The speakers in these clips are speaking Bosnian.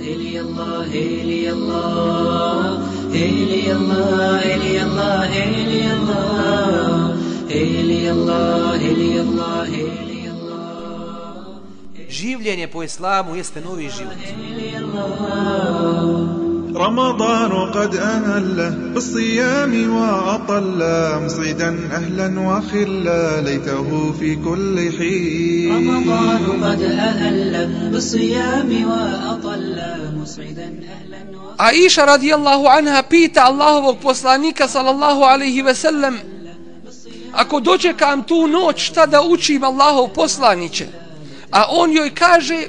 هلي الله هلي الله هلي الله هلي الله هلي الله هلي الله هلي الله هلي الله Življenje po islamu jeste novi život. رمضان قد أهل بالصيام وأطل مصيدا أهلا وخلا ليته في كل حين. رمضان قد أهل بالصيام وأطل مصيدا أهلا وخلا. عائشة رضي الله عنها بيت الله وبوصلانيك صلى الله عليه وسلم. Ako dođe kam tu noć, šta da učim Allahov poslaniće? A on joj kaže,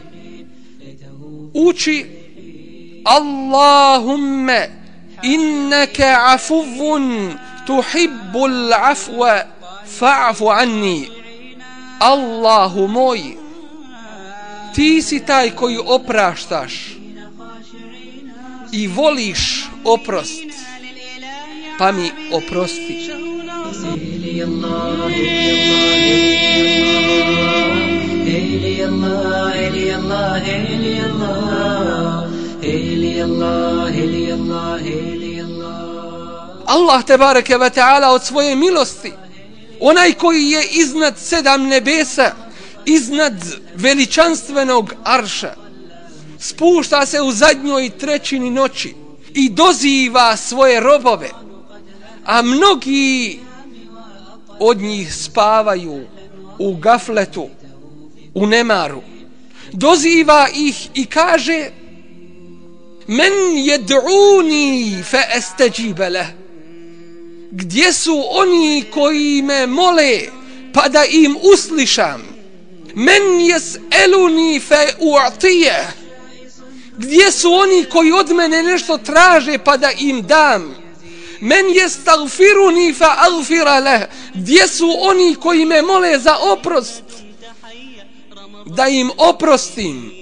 uči Allahumme innaka afuvun tuhibbul afwa fa'afu anni. Allahu moj ti si taj koji opraštaš i voliš oprost pa mi oprosti. Allah, Allah, Allah, Allah, Allah, Allah, Allah, Allah, Allah, Allah, Allah, Allah, Allah, Allah. Te bareke ve taala od svoje milosti onaj koji je iznad sedam nebesa iznad veličanstvenog arša spušta se u zadnjoj trećini noći i doziva svoje robove a mnogi od njih spavaju u gafletu u nemaru. Doziva ih i kaže men jed'uni fa astajiba leh. gdje su oni koji me mole pa da im uslišam? Men yes'aluni fa u'tiyah gdje su oni koji od mene nešto traže pa da im dam? Men yastaghfiruni fa agfira lah gdje su oni koji me mole za oprost? Da im oprostim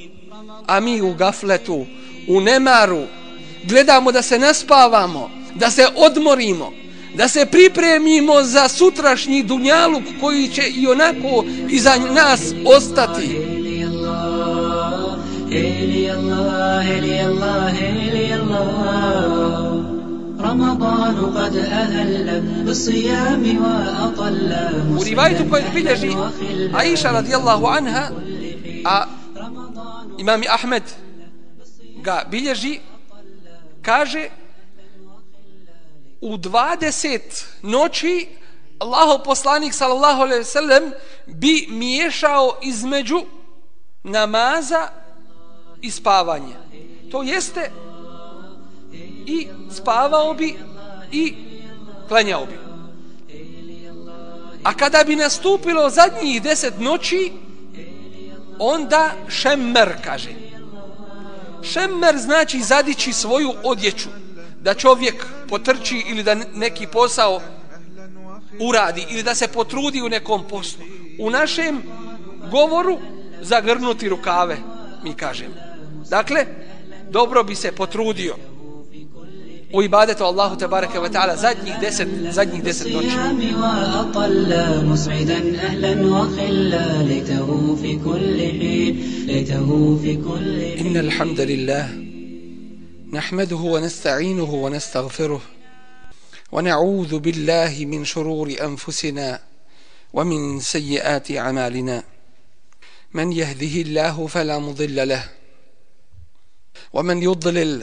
a mi u gafletu u nemaru, gledamo da se naspavamo, da se odmorimo, da se pripremimo za sutrašnji dunjaluk koji će i onako iza nas ostati. U rivajtu koji bilježi Aisha radijallahu anha, a imam Ahmed ga bilježi kaže u 20 noći Allahov poslanik sallallahu alejhi ve sellem bi miješao između namaza i spavanja. To jeste i spavao bi i klanjao bi. A kada bi nastupilo zadnjih deset noći, onda šemmer kaže. Šemmer znači zadići svoju odjeću, da čovjek potrči ili da neki posao uradi ili da se potrudi u nekom poslu. U našem govoru zagrnuti rukave, mi kažemo. Dakle, dobro bi se potrudio u ibadetu Allahu te bareke ve taala zadnjih 10 zadnjih 10 noći. الصيام وأطل مسعدا أهلا وخلا ليته في كل حين ليته في كل حين إن الحمد لله نحمده ونستعينه ونستغفره ونعوذ بالله من شرور أنفسنا ومن سيئات أعمالنا من يهده الله فلا مضل له ومن يضلل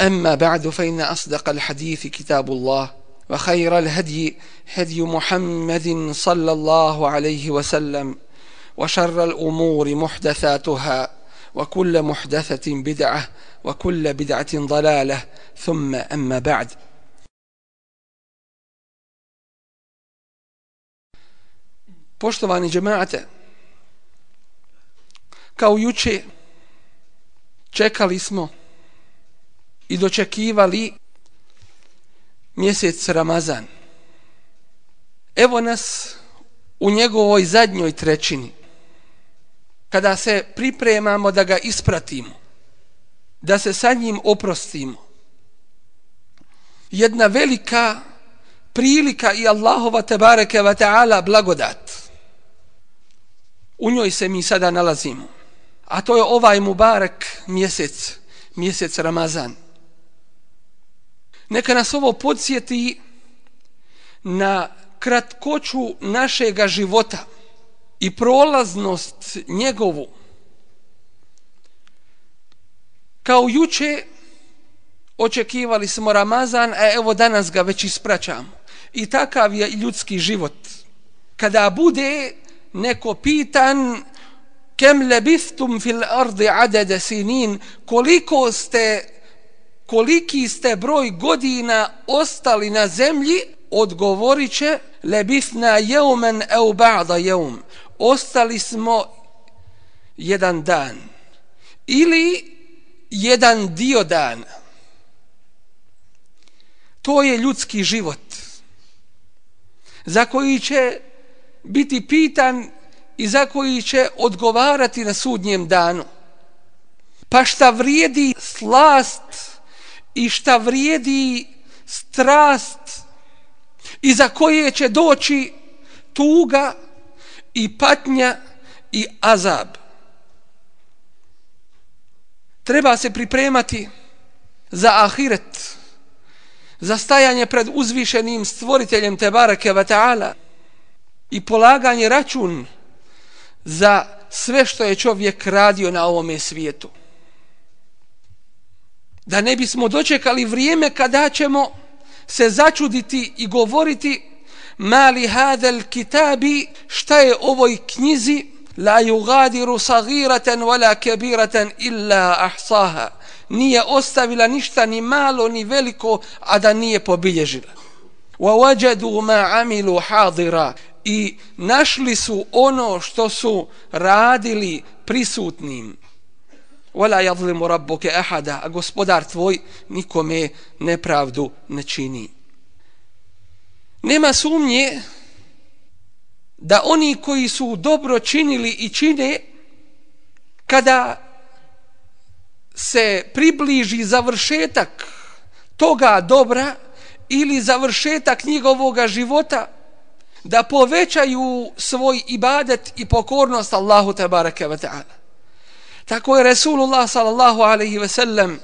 أما بعد فإن أصدق الحديث كتاب الله وخير الهدي هدي محمد صلى الله عليه وسلم وشر الأمور محدثاتها وكل محدثة بدعة وكل بدعة ضلالة ثم أما بعد. Poštovani džemaate, kao juče čekali smo i dočekivali mjesec Ramazan. Evo nas u njegovoj zadnjoj trećini, kada se pripremamo da ga ispratimo, da se sa njim oprostimo. Jedna velika prilika i Allahova tebareke wa ta'ala blagodat. U njoj se mi sada nalazimo. A to je ovaj Mubarak mjesec, mjesec Ramazan. Neka nas ovo podsjeti na kratkoću našega života i prolaznost njegovu. Kao juče očekivali smo Ramazan, a evo danas ga već ispraćamo. I takav je ljudski život. Kada bude neko pitan kem lebistum fil ardi adede sinin, koliko ste koliki ste broj godina ostali na zemlji, odgovorit će lebisna jeumen eu ba'da jeum. Ostali smo jedan dan. Ili jedan dio dana. To je ljudski život za koji će biti pitan i za koji će odgovarati na sudnjem danu. Pa šta vrijedi slast i šta vrijedi strast i za koje će doći tuga i patnja i azab. Treba se pripremati za ahiret, za stajanje pred uzvišenim stvoriteljem Tebareke wa ta'ala i polaganje račun za sve što je čovjek radio na ovome svijetu. Da ne bismo dočekali vrijeme kada ćemo se začuditi i govoriti mali hadel kitabi šta je ovoj knjizi? La yugadiru sagiratan wala kabiratan illa ahsaha. Nije ostavila ništa ni malo ni veliko a da nije pobilježila. Wa wajadu ma amilu hadira. I našli su ono što su radili prisutnim wala yadhlimu rabbuka ahada a gospodar tvoj nikome nepravdu ne čini nema sumnje da oni koji su dobro činili i čine kada se približi završetak toga dobra ili završetak njegovog života da povećaju svoj ibadet i pokornost Allahu tabaraka wa ta'ala. Tako je Resulullah sallallahu alaihi ve sellem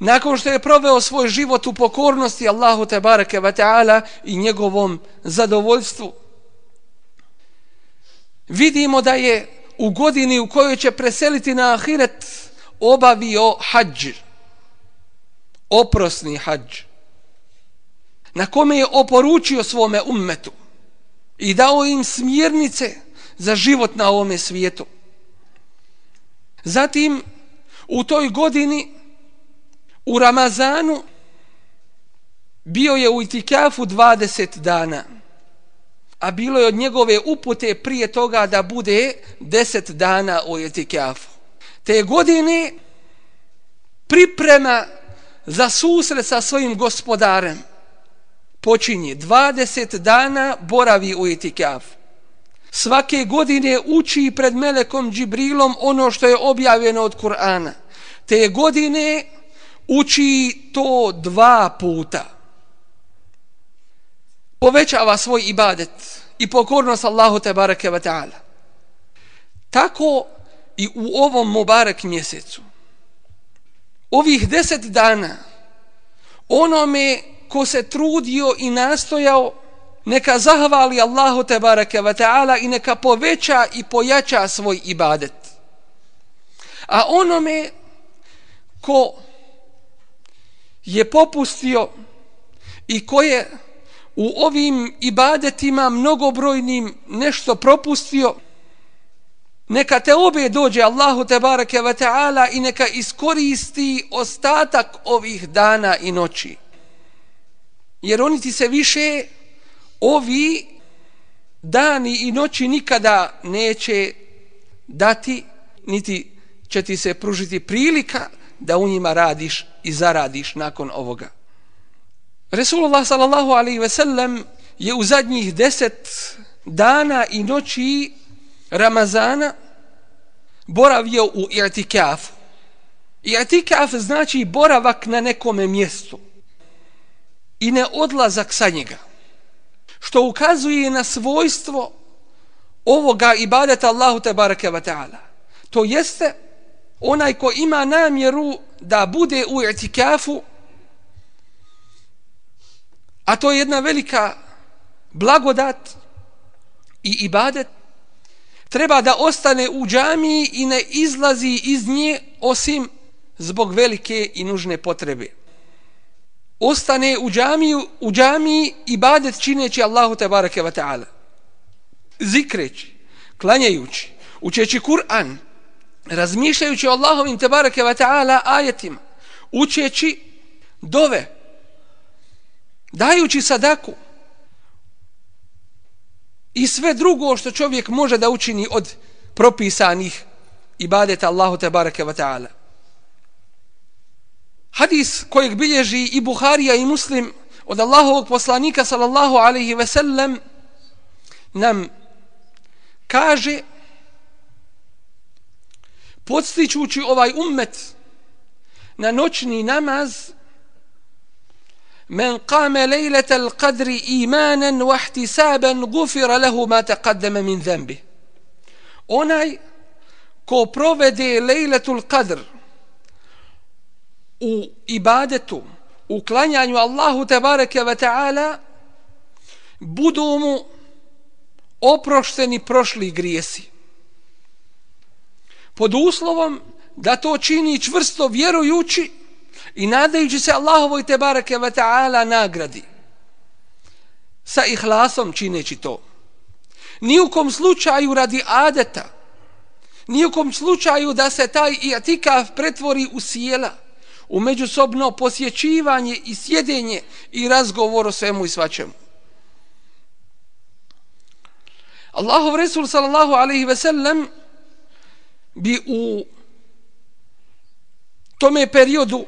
nakon što je proveo svoj život u pokornosti Allahu te bareke ve ta'ala i njegovom zadovoljstvu vidimo da je u godini u kojoj će preseliti na ahiret obavio hađ oprosni hađ na kome je oporučio svome ummetu i dao im smjernice za život na ovome svijetu zatim u toj godini u Ramazanu bio je u itikafu 20 dana a bilo je od njegove upute prije toga da bude 10 dana u itikafu te godine priprema za susret sa svojim gospodarem počinje 20 dana boravi u itikafu svake godine uči pred Melekom Džibrilom ono što je objavljeno od Kur'ana. Te godine uči to dva puta. Povećava svoj ibadet i pokornost Allahu te bareke ve taala. Tako i u ovom Mubarak mjesecu. Ovih deset dana onome ko se trudio i nastojao neka zahvali Allahu te bareke ve ta'ala i neka poveća i pojača svoj ibadet. A onome ko je popustio i ko je u ovim ibadetima mnogobrojnim nešto propustio, neka te obe dođe Allahu te bareke ve taala i neka iskoristi ostatak ovih dana i noći jer oni ti se više ovi dani i noći nikada neće dati niti će ti se pružiti prilika da u njima radiš i zaradiš nakon ovoga. Resulullah sallallahu alaihi ve sellem je u zadnjih deset dana i noći Ramazana boravio u i'tikafu. I'tikaf znači boravak na nekome mjestu i ne odlazak sa njega. Što ukazuje na svojstvo ovoga ibadeta Allahu te barake wa ta'ala. To jeste onaj ko ima namjeru da bude u i'tikafu a to je jedna velika blagodat i ibadet treba da ostane u džamiji i ne izlazi iz nje osim zbog velike i nužne potrebe. Ostane u džamiju, u džamiji ibadet čineći Allahu te bareke ve taala. Zikreći, klanjajući, učeći Kur'an, razmišljajući o Allahovim te bareke ve taala ajetima, učeći dove, dajući sadaku i sve drugo što čovjek može da učini od propisanih ibadeta Allahu te bareke ve taala. Hadis kojeg bilježi i Buharija i Muslim od Allahovog poslanika sallallahu alaihi ve sellem nam kaže podstičući ovaj ummet na noćni namaz men kame lejlete al qadri imanan wa ihtisaban gufira lehu ma taqaddama min zembi onaj ko provede lejletul qadr u ibadetu, u klanjanju Allahu tebareke ve ta'ala, budu mu oprošteni prošli grijesi. Pod uslovom da to čini čvrsto vjerujući i nadajući se Allahovoj tebareke ve ta'ala nagradi. Sa ihlasom čineći to. Nijukom slučaju radi adeta, nijukom slučaju da se taj itikaf pretvori u sjela, u međusobno posjećivanje i sjedenje i razgovor o svemu i svačemu. Allahov Resul sallallahu alaihi ve sellem bi u tome periodu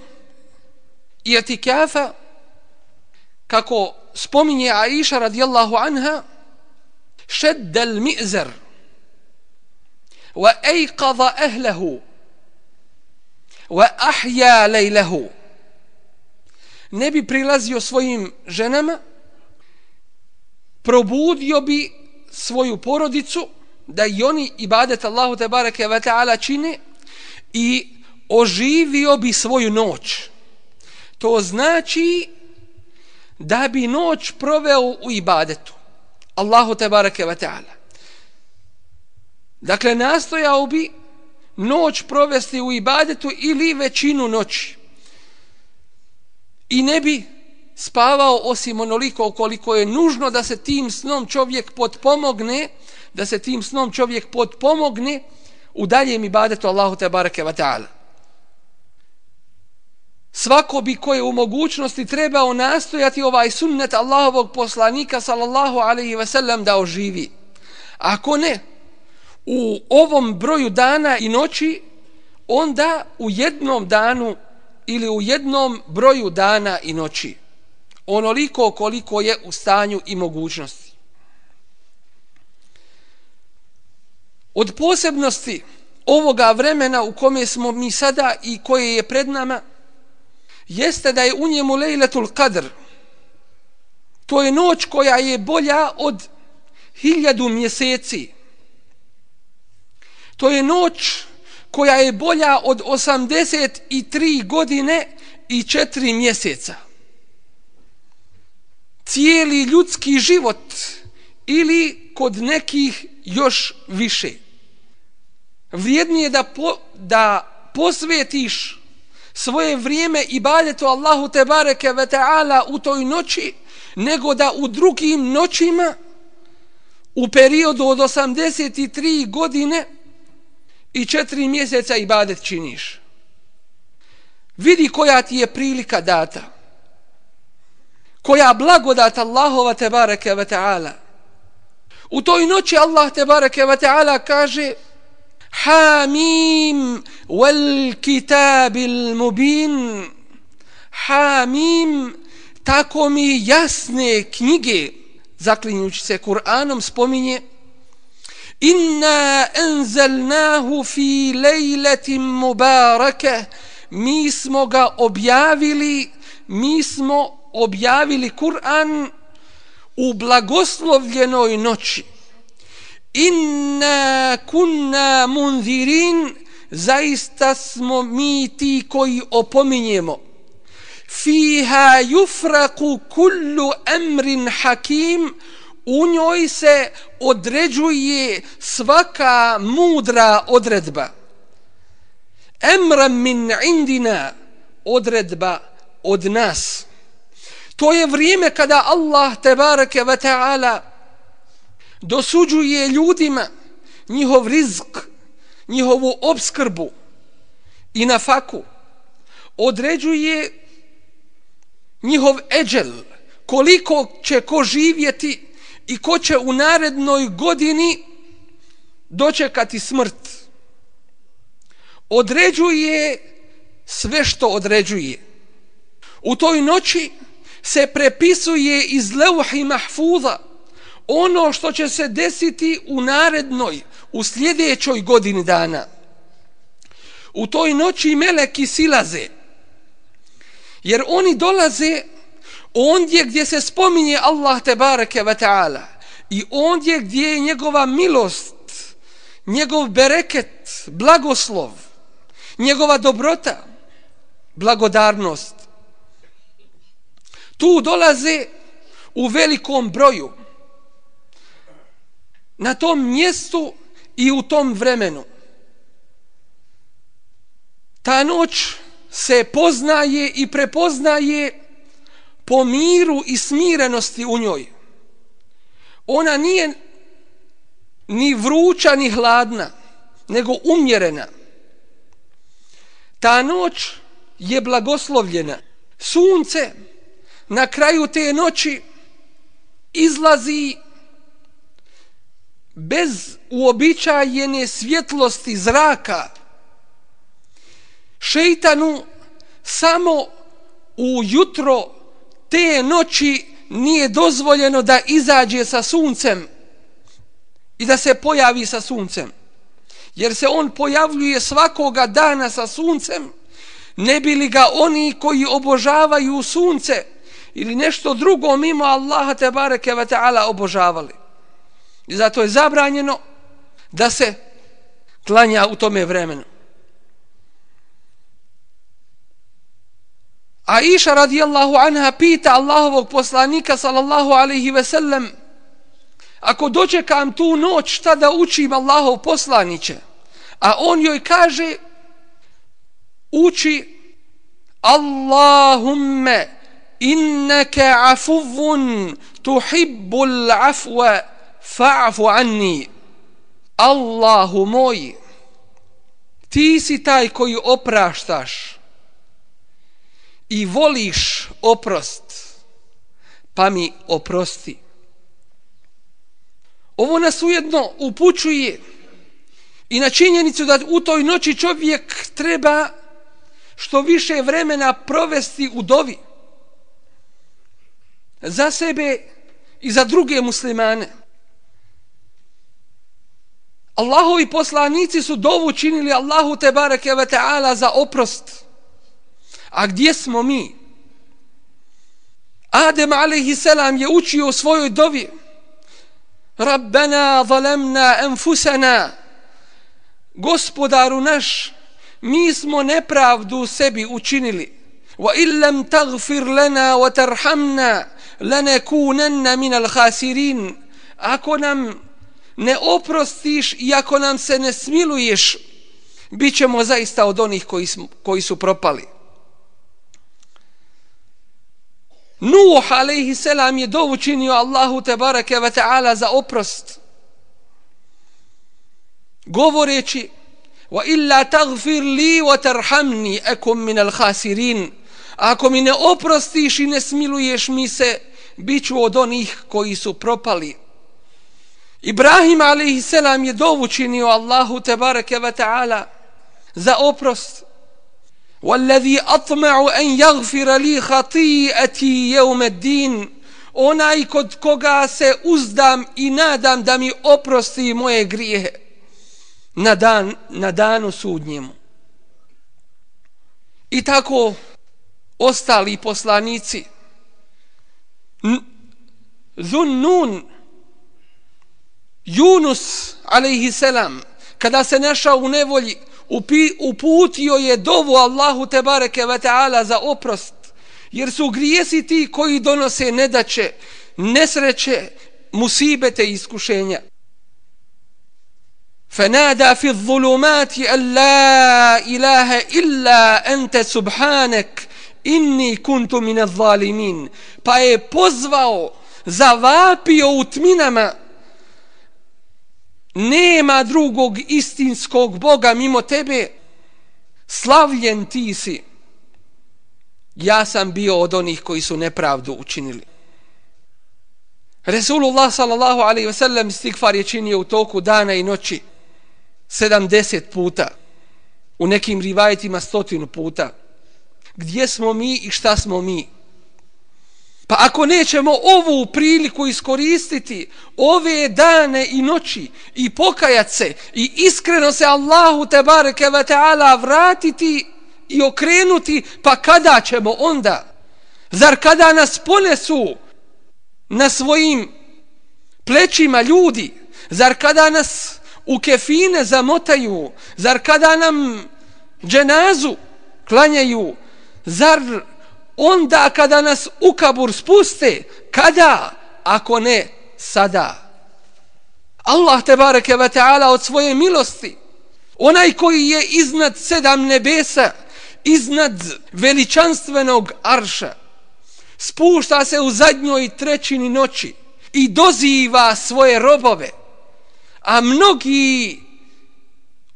i etikafa kako spominje Aisha radijallahu anha šeddel mi'zer wa ejqada ehlehu wa ahya laylahu. Ne bi prilazio svojim ženama probudio bi svoju porodicu da i oni ibadet Allahu te bareke ve taala čine i oživio bi svoju noć. To znači da bi noć proveo u ibadetu Allahu te bareke ve taala. Dakle nastojao bi noć provesti u ibadetu ili većinu noći. I ne bi spavao osim onoliko koliko je nužno da se tim snom čovjek potpomogne, da se tim snom čovjek potpomogne u daljem ibadetu Allahu te bareke ve ta'ala. Svako bi koje u mogućnosti trebao nastojati ovaj sunnet Allahovog poslanika sallallahu alejhi ve sellem da oživi. Ako ne, u ovom broju dana i noći, onda u jednom danu ili u jednom broju dana i noći. Onoliko koliko je u stanju i mogućnosti. Od posebnosti ovoga vremena u kome smo mi sada i koje je pred nama, jeste da je u njemu lejletul kadr. To je noć koja je bolja od hiljadu mjeseci. To je noć koja je bolja od 83 godine i 4 mjeseca. Cijeli ljudski život ili kod nekih još više. Vrijednije da, po, da posvetiš svoje vrijeme i baljetu Allahu te bareke ve ta'ala u toj noći, nego da u drugim noćima u periodu od 83 godine i četiri mjeseca ibadet činiš. Vidi koja ti je prilika data. Koja blagodat Allahova te bareke ve ta'ala. U toj noći Allah te bareke ve ta'ala kaže Hamim wal kitabil mubin hamim tako mi jasne knjige zaklinjući se Kur'anom spominje inna enzelnahu fi lejletim mubarake. Mi smo ga objavili mi smo objavili Kur'an u blagoslovljenoj noći. Inna kunna munzirin zaista smo mi ti koji opominjemo. Fiha yufraku kullu amrin hakim u njoj se određuje svaka mudra odredba. Emra min indina odredba od nas. To je vrijeme kada Allah tebareke ve taala dosuđuje ljudima njihov rizk njihovu obskrbu i na faku određuje njihov eđel, koliko će ko živjeti i ko će u narednoj godini dočekati smrt. Određuje sve što određuje. U toj noći se prepisuje iz leuhi mahfuza ono što će se desiti u narednoj, u sljedećoj godini dana. U toj noći meleki silaze, Jer oni dolaze ondje gdje se spominje Allah te bareke ve taala i ondje gdje je njegova milost, njegov bereket, blagoslov, njegova dobrota, blagodarnost. Tu dolaze u velikom broju. Na tom mjestu i u tom vremenu. Ta noć se poznaje i prepoznaje po miru i smirenosti u njoj. Ona nije ni vruća ni hladna, nego umjerena. Ta noć je blagoslovljena. Sunce na kraju te noći izlazi bez uobičajene svjetlosti zraka, šeitanu samo u jutro te noći nije dozvoljeno da izađe sa suncem i da se pojavi sa suncem. Jer se on pojavljuje svakoga dana sa suncem, ne bi li ga oni koji obožavaju sunce ili nešto drugo mimo Allaha te bareke ve taala obožavali. I zato je zabranjeno da se klanja u tome vremenu. A Iša radijallahu anha pita Allahovog poslanika sallallahu alaihi ve sellem ako dočekam tu noć šta da učim Allahov poslaniće? A on joj kaže uči Allahumme inneke afuvun tuhibbul afwa fa'fu anni. Allahu moj ti si taj koji opraštaš i voliš oprost, pa mi oprosti. Ovo nas ujedno upućuje i na činjenicu da u toj noći čovjek treba što više vremena provesti u dovi za sebe i za druge muslimane. Allahovi poslanici su dovu činili Allahu te bareke ve taala za oprost. A gdje smo mi? Adem alaihi selam je učio u svojoj dovi. Rabbena zalemna enfusena Gospodaru naš, mi smo nepravdu sebi učinili. Wa illam tagfir lana wa tarhamna lanakunanna min al-khasirin. Ako nam ne oprostiš i ako nam se ne smiluješ, bit ćemo zaista od onih koji, smo, koji su propali. Nuh alaihi selam je dovu činio Allahu te barake wa ta'ala za oprost. Govoreći wa illa taghfir li wa tarhamni akum min al khasirin. Ako mi ne oprostiš i ne smiluješ mi se, biću od onih koji su propali. Ibrahim alaihi selam je dovu činio Allahu te barake wa ta'ala za oprost. والذي أطمع أن يغفر لي خطيئتي يوم الدين onaj kod koga se uzdam i nadam da mi oprosti moje grijehe na, dan, na danu sudnjemu. I tako ostali poslanici Zun Nun Yunus alaihi selam kada se našao u nevolji upi, uputio je dovu Allahu te bareke ve taala za oprost jer su grijesi ti koji donose nedaće nesreće musibete i iskušenja فنادى في الظلمات أن لا إله إلا أنت سبحانك إني كنت من الظالمين pa je pozvao zavapio u tminama nema drugog istinskog Boga mimo tebe. Slavljen ti si. Ja sam bio od onih koji su nepravdu učinili. Resulullah sallallahu alaihi ve sellem stigfar je činio u toku dana i noći 70 puta u nekim rivajetima stotinu puta. Gdje smo mi i šta smo mi? Pa ako nećemo ovu priliku iskoristiti ove dane i noći i pokajat se i iskreno se Allahu te bareke ve taala vratiti i okrenuti, pa kada ćemo onda? Zar kada nas ponesu na svojim plećima ljudi? Zar kada nas u kefine zamotaju? Zar kada nam dženazu klanjaju? Zar onda kada nas u kabur spuste, kada, ako ne, sada. Allah te bareke ve taala od svoje milosti, onaj koji je iznad sedam nebesa, iznad veličanstvenog arša, spušta se u zadnjoj trećini noći i doziva svoje robove, a mnogi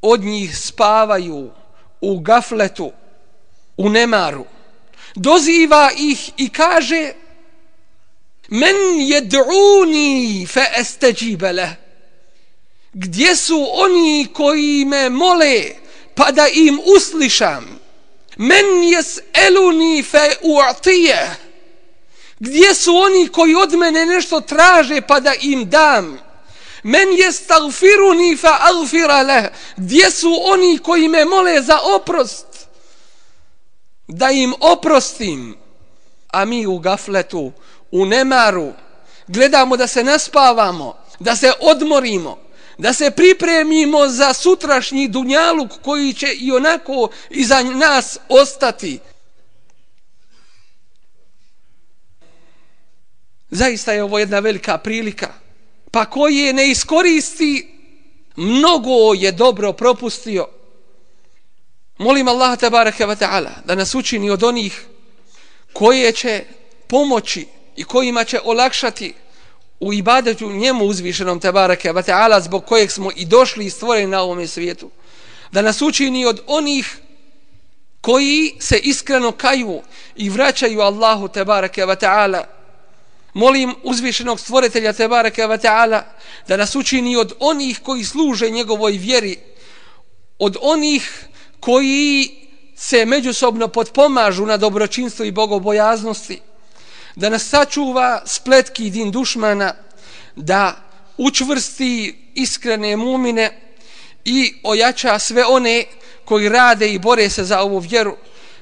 od njih spavaju u gafletu, u nemaru doziva ih i kaže men jed'uni fe astajiba gdje su oni koji me mole pa da im uslišam? Men jes'eluni fa uatije gdje su oni koji od mene nešto traže pa da im dam? Men yastaghfiruni fa aghfira lah. Gdje su oni koji me mole za oprost? Da im oprostim, a mi u gafletu, u nemaru, gledamo da se naspavamo, da se odmorimo, da se pripremimo za sutrašnji dunjaluk koji će i onako iza nas ostati. Zaista je ovo jedna velika prilika, pa koji je ne iskoristi, mnogo je dobro propustio. Molim Allah tabaraka wa ta'ala da nas učini od onih koje će pomoći i kojima će olakšati u ibadetu njemu uzvišenom tabaraka wa ta'ala zbog kojeg smo i došli i stvoreni na ovom svijetu. Da nas učini od onih koji se iskreno kaju i vraćaju Allahu tabaraka wa ta'ala. Molim uzvišenog stvoritelja tabaraka wa ta'ala da nas učini od onih koji služe njegovoj vjeri, od onih koji se međusobno potpomažu na dobročinstvo i bogobojaznosti, da nas sačuva spletki din dušmana, da učvrsti iskrene mumine i ojača sve one koji rade i bore se za ovu vjeru.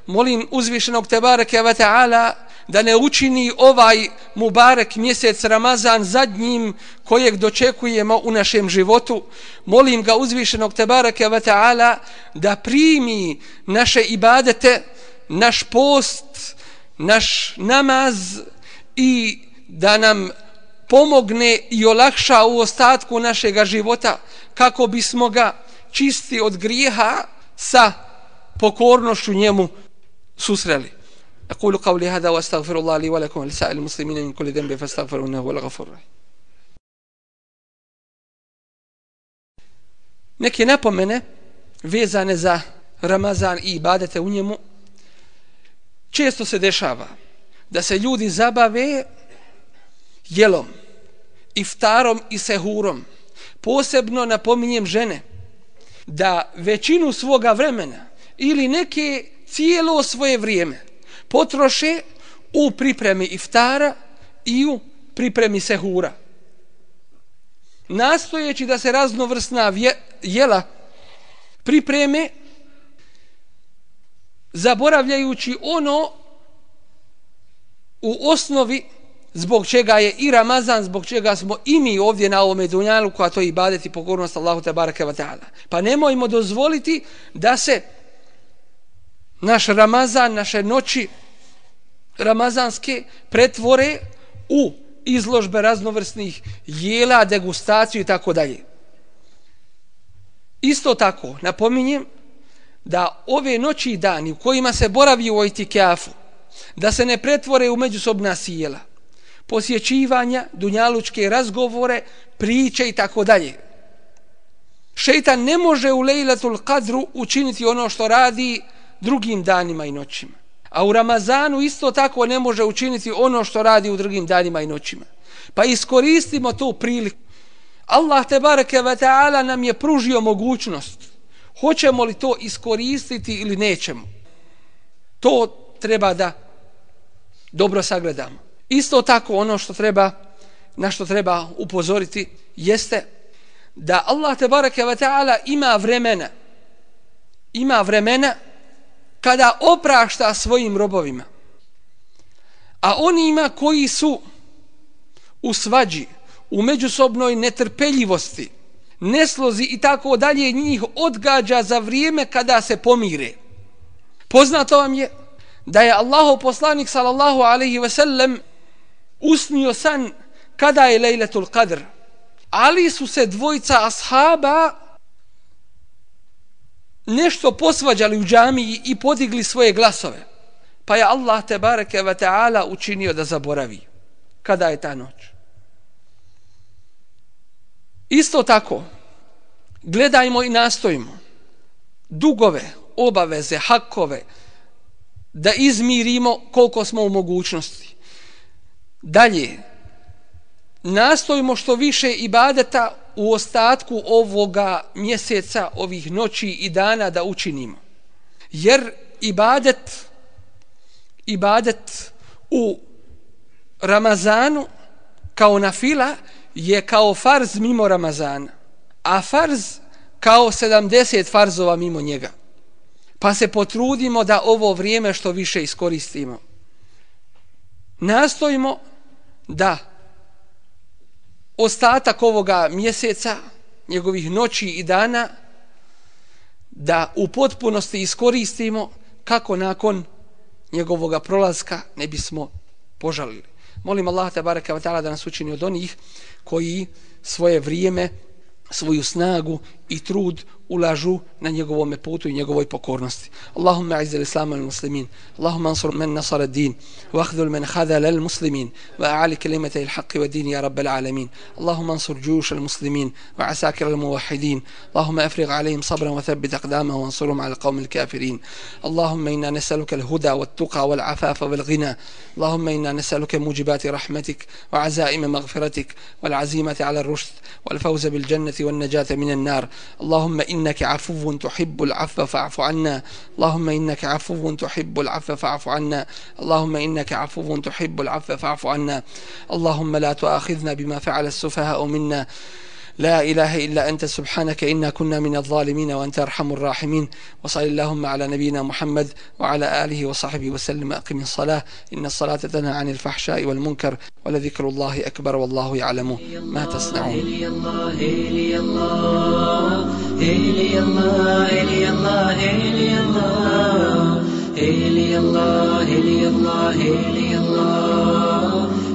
Molim uzvišenog Tebareke wa ta'ala da ne učini ovaj Mubarek mjesec Ramazan zadnjim kojeg dočekujemo u našem životu. Molim ga uzvišenog Tebareke wa ta'ala da primi naše ibadete, naš post, naš namaz i da nam pomogne i olakša u ostatku našega života kako bismo ga čisti od grijeha sa pokornošću njemu susreli. أقول قولي هذا وأستغفر الله لي ولكم ولسائر المسلمين من كل ذنب فاستغفروا إنه هو الغفور الرحيم neke napomene vezane za Ramazan i ibadete u njemu često se dešava da se ljudi zabave jelom, iftarom i sehurom. Posebno napominjem žene da većinu svoga vremena ili neke cijelo svoje vrijeme potroše u pripremi iftara i u pripremi sehura. Nastojeći da se raznovrsna jela pripreme zaboravljajući ono u osnovi zbog čega je i Ramazan, zbog čega smo i mi ovdje na ovome dunjalu, koja to i badeti pokornost Allahu te barake wa ta'ala. Pa nemojmo dozvoliti da se naš Ramazan, naše noći ramazanske pretvore u izložbe raznovrsnih jela, degustaciju i tako dalje. Isto tako, napominjem da ove noći i dani u kojima se boravi u Ojtikafu, da se ne pretvore u međusobna sjela, posjećivanja, dunjalučke razgovore, priče i tako dalje. Šeitan ne može u Lejlatul Kadru učiniti ono što radi drugim danima i noćima. A u Ramazanu isto tako ne može učiniti ono što radi u drugim danima i noćima. Pa iskoristimo tu priliku. Allah te bareke ve taala nam je pružio mogućnost. Hoćemo li to iskoristiti ili nećemo? To treba da dobro sagledamo. Isto tako ono što treba na što treba upozoriti jeste da Allah te bareke ve taala ima vremena ima vremena kada oprašta svojim robovima. A onima koji su u svađi u međusobnoj netrpeljivosti neslozi i tako dalje njih odgađa za vrijeme kada se pomire. Poznato vam je da je Allahu poslanik sallallahu alaihi ve sellem usnio san kada je lejletul qadr. Ali su se dvojica ashaba nešto posvađali u džamiji i podigli svoje glasove. Pa je Allah te bareke ve taala učinio da zaboravi. Kada je ta noć? Isto tako gledajmo i nastojimo dugove obaveze hakove da izmirimo koliko smo u mogućnosti. Dalje nastojimo što više ibadeta u ostatku ovoga mjeseca, ovih noći i dana da učinimo. Jer ibadet, ibadet u Ramazanu kao na fila je kao farz mimo Ramazana. A farz kao 70 farzova mimo njega. Pa se potrudimo da ovo vrijeme što više iskoristimo. Nastojimo da ostatak ovoga mjeseca, njegovih noći i dana, da u potpunosti iskoristimo kako nakon njegovog prolaska ne bismo požalili. Molim Allah te baraka ta'ala da nas učini od onih koji svoje vrijeme svoju snagu i trud ulažu na njegovom putu i njegovoj pokornosti. Allahumma aizzel islam al muslimin. Allahumma ansur men nasara din. Wa akhdhul men khadhala al muslimin. Wa a'ali kalimata il haqqi wa din ya rabbal alamin. Allahumma ansur jush al muslimin. Wa asakir al muwahidin. Allahumma afriq alayhim sabran wa thabbit aqdamahum wa ansurhum ala qawm al kafirin. Allahumma inna nas'aluka al huda wa tuqa wal afafa wal ghina. Allahumma inna nas'aluka mujibati rahmatik wa azaim maghfiratik wal azimati ala al rushd wal fawza bil jannati والنجاة من النار اللهم إنك عفو تحب العفو فاعف عنا. اللهم إنك عفو تحب العفو فاعف عنا. اللهم إنك عفو تحب العفو فاعف عنا. اللهم لا تؤاخذنا بما فعل السفهاء منا. لا إله إلا أنت سبحانك إنا كنا من الظالمين وأنت أرحم الراحمين وصل اللهم على نبينا محمد وعلى آله وصحبه وسلم أقم الصلاة إن الصلاة تنهى عن الفحشاء والمنكر ولذكر الله أكبر والله يعلم ما تصنعون إلي الله إلي الله إلي الله إلي الله إلي الله إلي الله الله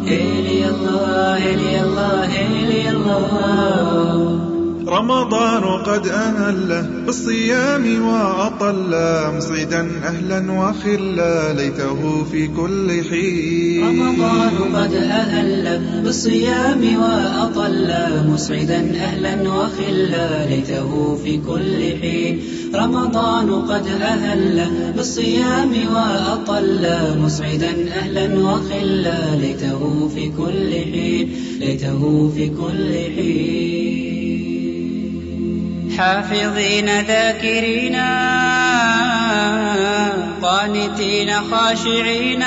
Hail Allah, Hail Allah, Hail Allah. رمضان قد أهله بالصيام وأطل مصعدا أهلا وخلا ليته في كل حين. رمضان قد أهل بالصيام وأطل مسعدا أهلا وخلا ليته في كل حين. رمضان قد أهل بالصيام وأطل مسعدا أهلا وخلا ليته في كل حين. ليته في كل حين. حافظين ذاكرين قانتين خاشعين.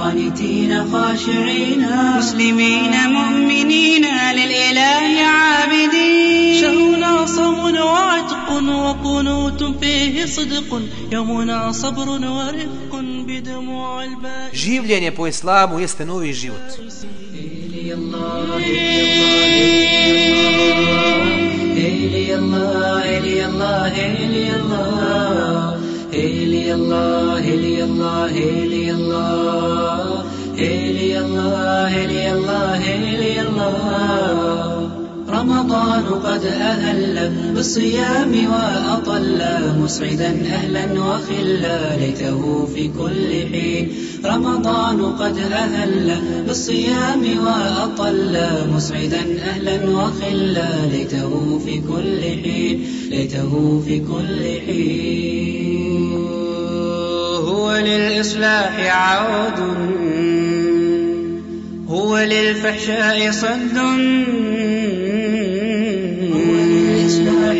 قانتين خاشعين. مسلمين مؤمنين للإله عابدين. شهرنا صوم وعتق وقنوت فيه صدق. يومنا صبر ورفق بدموع الباكي Življenje po islamu jeste novi život. إلي الله إلي الله إلي الله إلي الله إلي الله إلي الله إلي الله إلي الله إلي الله إلي الله رمضان قد أهل بالصيام وأطل مسعدا أهلا وخلا ليته في كل حين. رمضان قد أهل بالصيام وأطل مسعدا أهلا وخلا ليته في كل حين. ليته في كل حين. هو للإصلاح عود هو للفحشاء صد.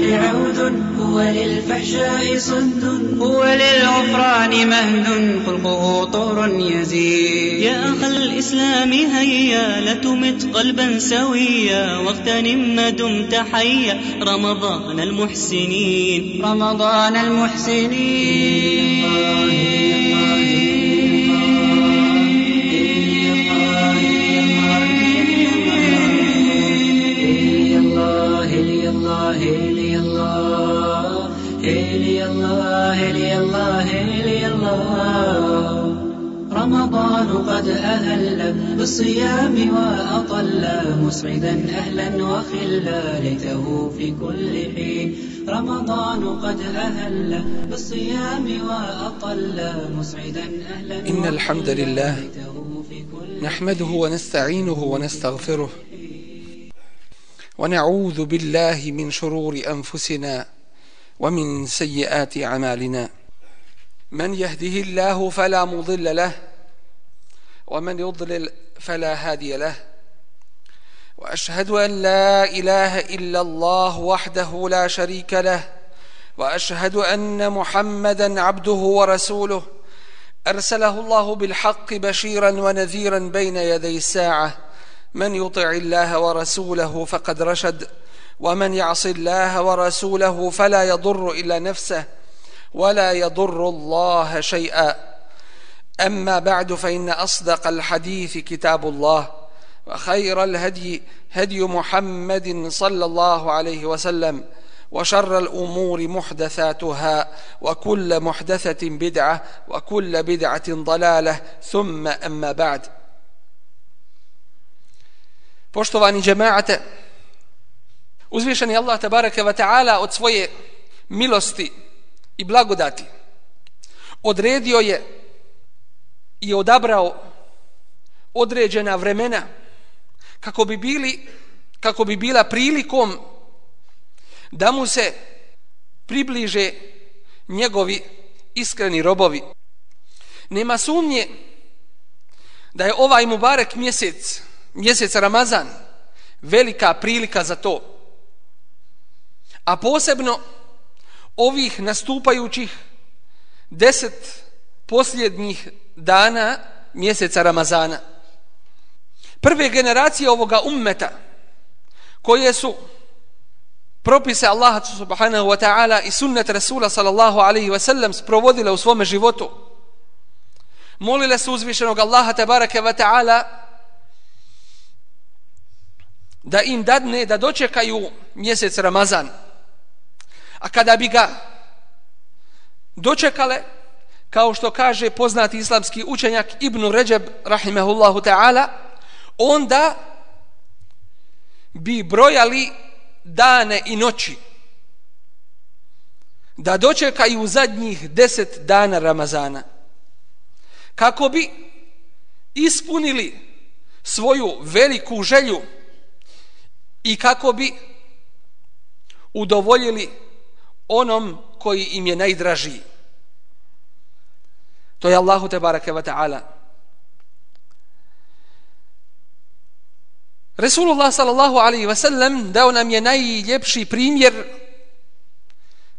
عود هو للفحشاء صد. هو للغفران مهد. خلقه طور يزيد. يا أخ الإسلام هيا لا تمت قلبا سويا. واغتنم ما دمت حيا. رمضان المحسنين. رمضان رمضان قد أهل بالصيام وأطل مسعدا أهلا وخلا ليته في كل حين. رمضان قد أهل بالصيام وأطل مسعدا أهلا إن الحمد لله نحمده ونستعينه ونستغفره. ونعوذ بالله من شرور أنفسنا ومن سيئات أعمالنا. من يهده الله فلا مضل له ومن يضلل فلا هادي له. وأشهد أن لا إله إلا الله وحده لا شريك له. وأشهد أن محمدا عبده ورسوله. أرسله الله بالحق بشيرا ونذيرا بين يدي الساعة. من يطع الله ورسوله فقد رشد. ومن يعص الله ورسوله فلا يضر إلا نفسه. ولا يضر الله شيئا. أما بعد فإن أصدق الحديث كتاب الله وخير الهدي هدي محمد صلى الله عليه وسلم وشر الأمور محدثاتها وكل محدثة بدعة وكل بدعة ضلالة ثم أما بعد. Poštovani džemaate, uzvišen je Allah tabaraka wa ta'ala od svoje milosti i blagodati odredio je i odabrao određena vremena kako bi bili kako bi bila prilikom da mu se približe njegovi iskreni robovi. Nema sumnje da je ovaj Mubarek mjesec mjesec Ramazan velika prilika za to. A posebno ovih nastupajućih deset posljednjih dana mjeseca Ramazana. Prve generacije ovoga ummeta koje su propise Allaha subhanahu wa ta'ala i sunnet Rasula sallallahu alaihi wa sallam sprovodile u svome životu molile su uzvišenog Allaha tabaraka wa ta'ala da im dadne da dočekaju mjesec Ramazan a kada bi ga dočekale kao što kaže poznati islamski učenjak Ibn Ređeb rahimehullahu ta'ala onda bi brojali dane i noći da dočekaju zadnjih deset dana Ramazana kako bi ispunili svoju veliku želju i kako bi udovoljili onom koji im je najdražiji. To je Allahu te barake wa ta'ala. Resulullah sallallahu alaihi wa sallam dao nam je najljepši primjer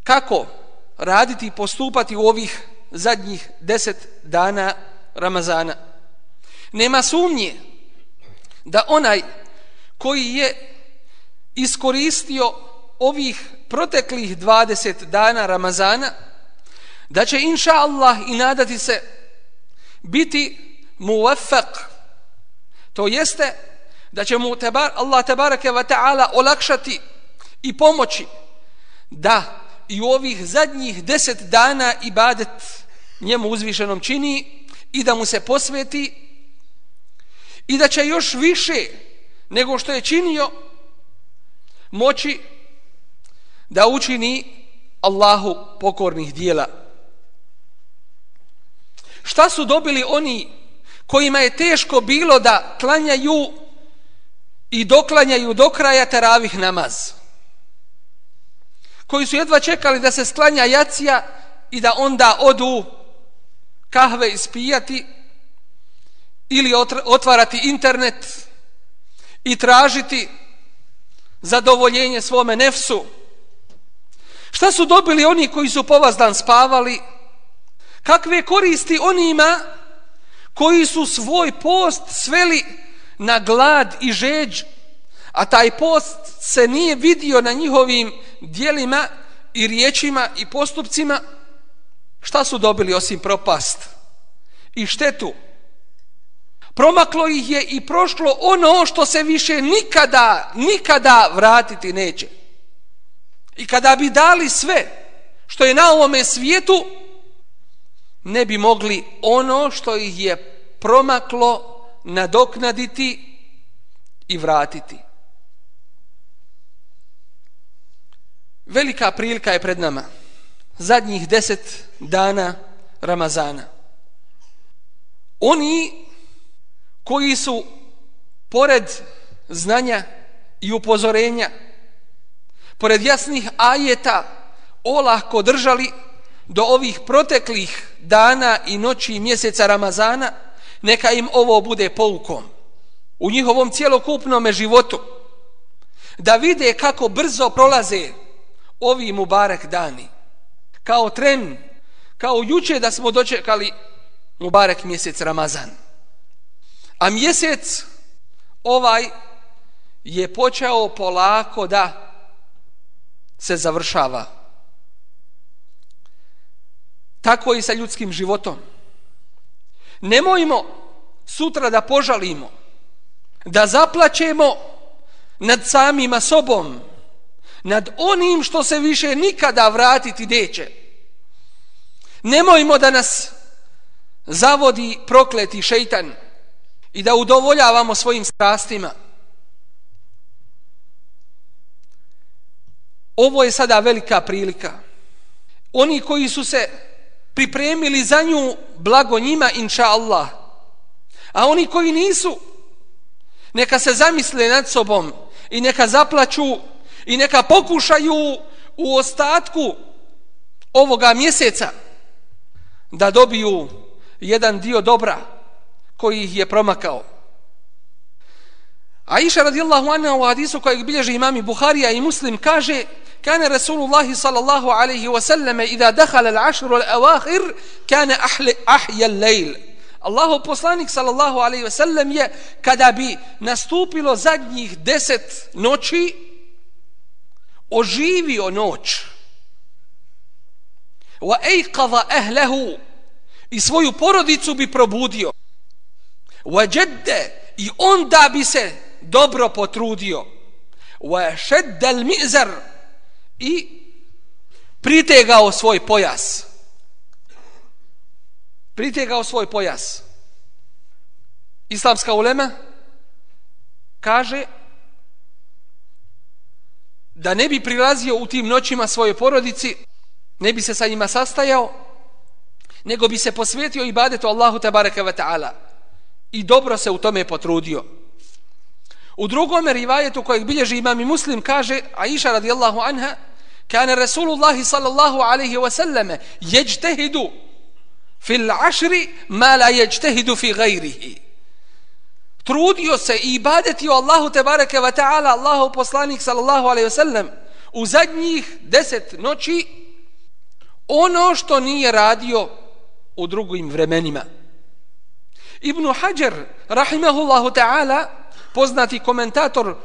kako raditi i postupati u ovih zadnjih deset dana Ramazana. Nema sumnje da onaj koji je iskoristio ovih proteklih 20 dana Ramazana, da će inša Allah i nadati se biti muvaffaq, to jeste da će mu tebar, Allah tebareke ve ta'ala olakšati i pomoći da i u ovih zadnjih deset dana ibadet njemu uzvišenom čini i da mu se posveti i da će još više nego što je činio moći da učini Allahu pokornih dijela. Šta su dobili oni kojima je teško bilo da klanjaju i doklanjaju do kraja teravih namaz? Koji su jedva čekali da se sklanja jacija i da onda odu kahve ispijati ili otvarati internet i tražiti zadovoljenje svome nefsu. Šta su dobili oni koji su povazdan spavali? Kakve koristi onima koji su svoj post sveli na glad i žeđ, a taj post se nije vidio na njihovim dijelima i riječima i postupcima? Šta su dobili osim propast i štetu? Promaklo ih je i prošlo ono što se više nikada, nikada vratiti neće. I kada bi dali sve što je na ovome svijetu, ne bi mogli ono što ih je promaklo nadoknaditi i vratiti. Velika prilika je pred nama. Zadnjih deset dana Ramazana. Oni koji su pored znanja i upozorenja pored jasnih ajeta olahko držali do ovih proteklih dana i noći i mjeseca Ramazana neka im ovo bude poukom u njihovom cijelokupnom životu da vide kako brzo prolaze ovi Mubarek dani kao tren kao juče da smo dočekali Mubarek mjesec Ramazan A mjesec ovaj je počeo polako da se završava. Tako i sa ljudskim životom. Nemojmo sutra da požalimo, da zaplaćemo nad samima sobom, nad onim što se više nikada vratiti neće. Nemojmo da nas zavodi prokleti šeitan, i da udovoljavamo svojim strastima. Ovo je sada velika prilika. Oni koji su se pripremili za nju, blago njima, inša Allah. A oni koji nisu, neka se zamisle nad sobom i neka zaplaću i neka pokušaju u ostatku ovoga mjeseca da dobiju jedan dio dobra koji ih je promakao. Aisha radijallahu anha u hadisu kojeg bilježi imami Buharija i Muslim kaže كان رسول الله صلى الله عليه وسلم إذا دخل العشر الأواخر كان أحيا الليل الله poslanik sallallahu alejhi ve sellem je kada bi nastupilo zadnjih 10 noći oživio noć wa ayqadha ahlihi i svoju porodicu bi probudio Wajadde i onda bi se dobro potrudio. Wa shadda al-mi'zar i pritegao svoj pojas. Pritegao svoj pojas. Islamska ulema kaže da ne bi prilazio u tim noćima svojoj porodici, ne bi se sa njima sastajao, nego bi se posvetio ibadetu Allahu tabaraka wa ta'ala i dobro se u tome potrudio. U drugom rivajetu kojeg bilježi imam i muslim kaže Aisha radijallahu anha kane Rasulullah sallallahu alaihi wa sallame jeđtehidu fil ašri ma la jeđtehidu fi gajrihi. Trudio se i ibadetio Allahu te bareke wa ta'ala Allahu poslanik sallallahu alaihi wa sallam u zadnjih deset noći ono što nije radio u drugim vremenima. Ibnu Hajar rahimahullahu ta'ala poznati komentator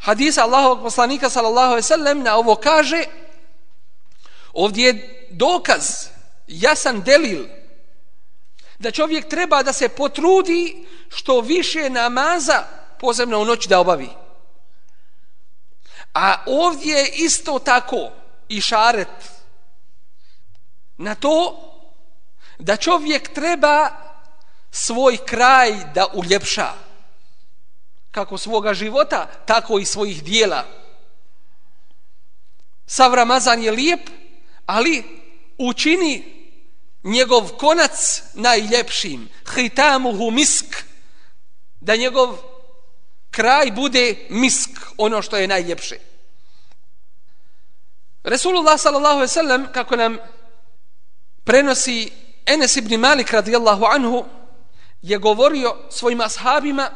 hadisa Allahovog poslanika sallallahu alejhi ve sellem na ovo kaže, ovdje je dokaz, jasan delil, da čovjek treba da se potrudi što više namaza posebno u noći da obavi. A ovdje je isto tako i šaret na to da čovjek treba svoj kraj da uljepša kako svoga života, tako i svojih dijela. Sav Ramazan je lijep, ali učini njegov konac najljepšim, hitamuhu misk, da njegov kraj bude misk, ono što je najljepše. Resulullah sallallahu ve sellem kako nam prenosi Enes ibn Malik radijallahu anhu, je govorio svojim ashabima,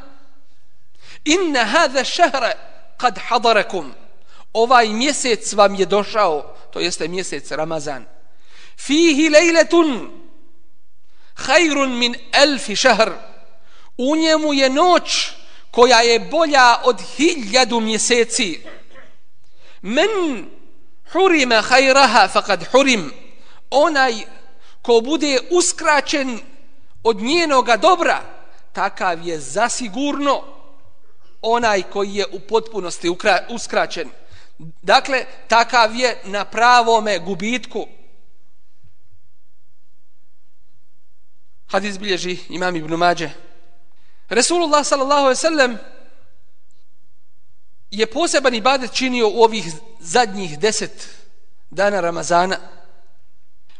inna hadha shahra kad hadarakum, ovaj mjesec vam je došao, to jeste mjesec Ramazan, fihi lejletun hajrun min elfi šahr. u njemu je noć koja je bolja od hiljadu mjeseci. Men hurima hajraha fakad hurim. Onaj ko bude uskraćen od njenoga dobra takav je zasigurno onaj koji je u potpunosti ukra, uskraćen dakle takav je na pravome gubitku Hadis bilježi imam Ibn Mađe. Resulullah sallallahu alaihi sallam je poseban ibadet činio u ovih zadnjih deset dana Ramazana.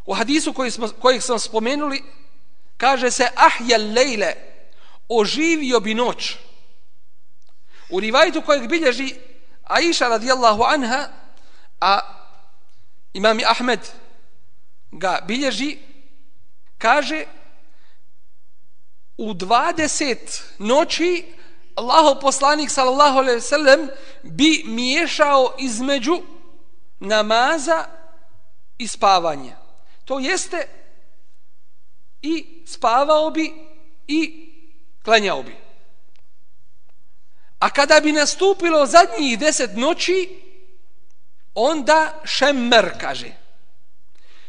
U hadisu koji smo, kojih sam spomenuli kaže se ahjal lejle oživio bi noć. U rivajtu kojeg bilježi Aisha radijallahu anha a imami Ahmed ga bilježi kaže u 20 noći Allaho poslanik sallallahu alejhi ve sellem bi miješao između namaza i spavanja. To jeste i spavao bi i klanjao bi. A kada bi nastupilo zadnjih deset noći, onda šemmer kaže.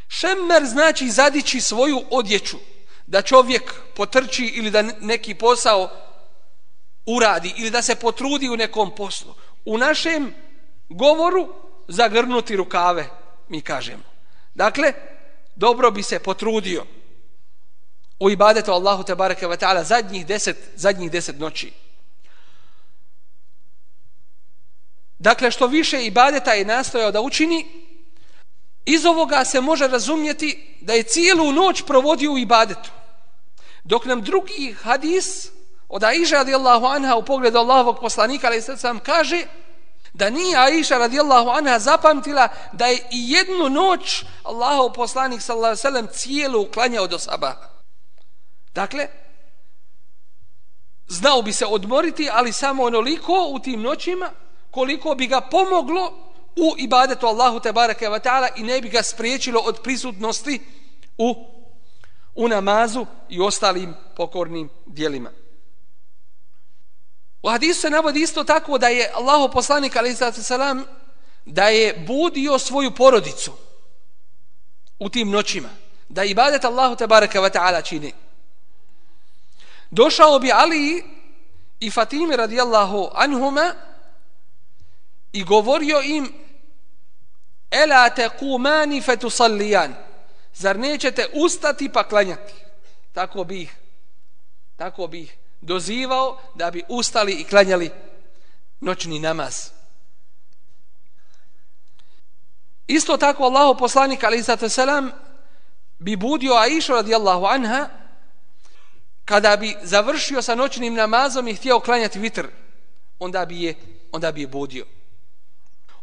Šemmer znači zadići svoju odjeću da čovjek potrči ili da neki posao uradi ili da se potrudi u nekom poslu. U našem govoru zagrnuti rukave, mi kažemo. Dakle, dobro bi se potrudio u ibadetu Allahu te bareke ve taala zadnjih 10 zadnjih 10 noći. Dakle, što više ibadeta je nastojao da učini, iz ovoga se može razumjeti da je cijelu noć provodio u ibadetu. Dok nam drugi hadis od Aisha radijallahu anha u pogledu Allahovog poslanika ali sam kaže da nije Aisha radijallahu anha zapamtila da je i jednu noć Allahov poslanik sallallahu alejhi ve sellem cijelu uklanjao do sabaha. Dakle, znao bi se odmoriti, ali samo onoliko u tim noćima koliko bi ga pomoglo u ibadetu Allahu te bareke ve taala i ne bi ga spriječilo od prisutnosti u u namazu i ostalim pokornim dijelima. U hadisu se navodi isto tako da je Allah poslanik salam da je budio svoju porodicu u tim noćima. Da ibadet Allahu te baraka wa ta'ala čini. Došao bi Ali i Fatime radijallahu anhuma i govorio im Ela te kumani fetusallijan zar nećete ustati pa klanjati? Tako bi ih, tako bi ih dozivao da bi ustali i klanjali noćni namaz. Isto tako Allahu poslanik ali zato selam bi budio Aisha radijallahu anha kada bi završio sa noćnim namazom i htio klanjati vitr onda bi je onda bi je budio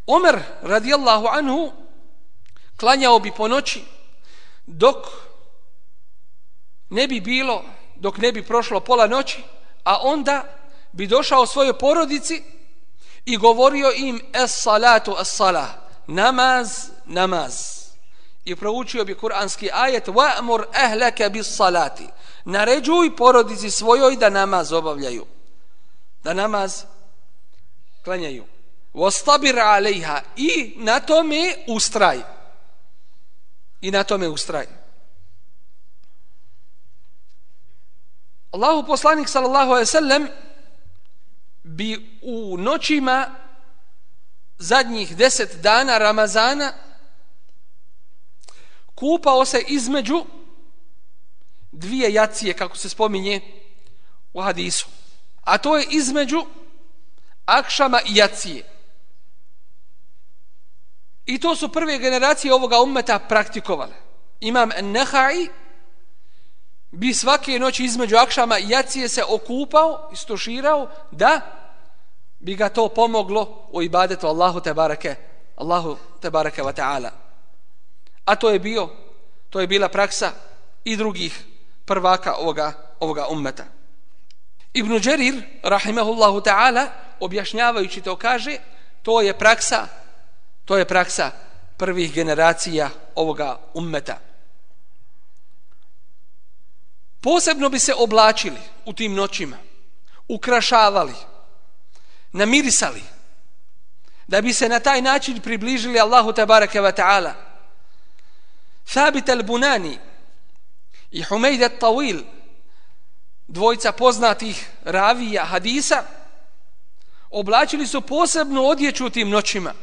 Omer radijallahu anhu klanjao bi po noći dok ne bi bilo, dok ne bi prošlo pola noći, a onda bi došao svojoj porodici i govorio im es salatu es salah namaz namaz. I proučio bi kuranski ajet wa'mur ahlaka bis salati naređuj porodici svojoj da namaz obavljaju. Da namaz klanjaju. Vostabir alejha i na tome ustraj i na tome ustraj Allahu poslanik sallallahu alejhi ve sellem bi u noćima zadnjih deset dana Ramazana kupao se između dvije jacije, kako se spominje u hadisu. A to je između akšama i jacije. I to su prve generacije ovoga ummeta praktikovale. Imam Nehaj bi svake noći između akšama jacije se okupao, istuširao, da bi ga to pomoglo u ibadetu Allahu te barake, Allahu te barake wa ta'ala. A to je bio, to je bila praksa i drugih prvaka ovoga, ovoga ummeta. Ibn Đerir, rahimahullahu ta'ala, objašnjavajući to kaže, to je praksa, to je praksa prvih generacija ovoga ummeta. Posebno bi se oblačili u tim noćima, ukrašavali, namirisali, da bi se na taj način približili Allahu tabaraka wa ta'ala. Thabit al-Bunani i Humeid al-Tawil, dvojca poznatih ravija hadisa, oblačili su posebnu odjeću u tim noćima.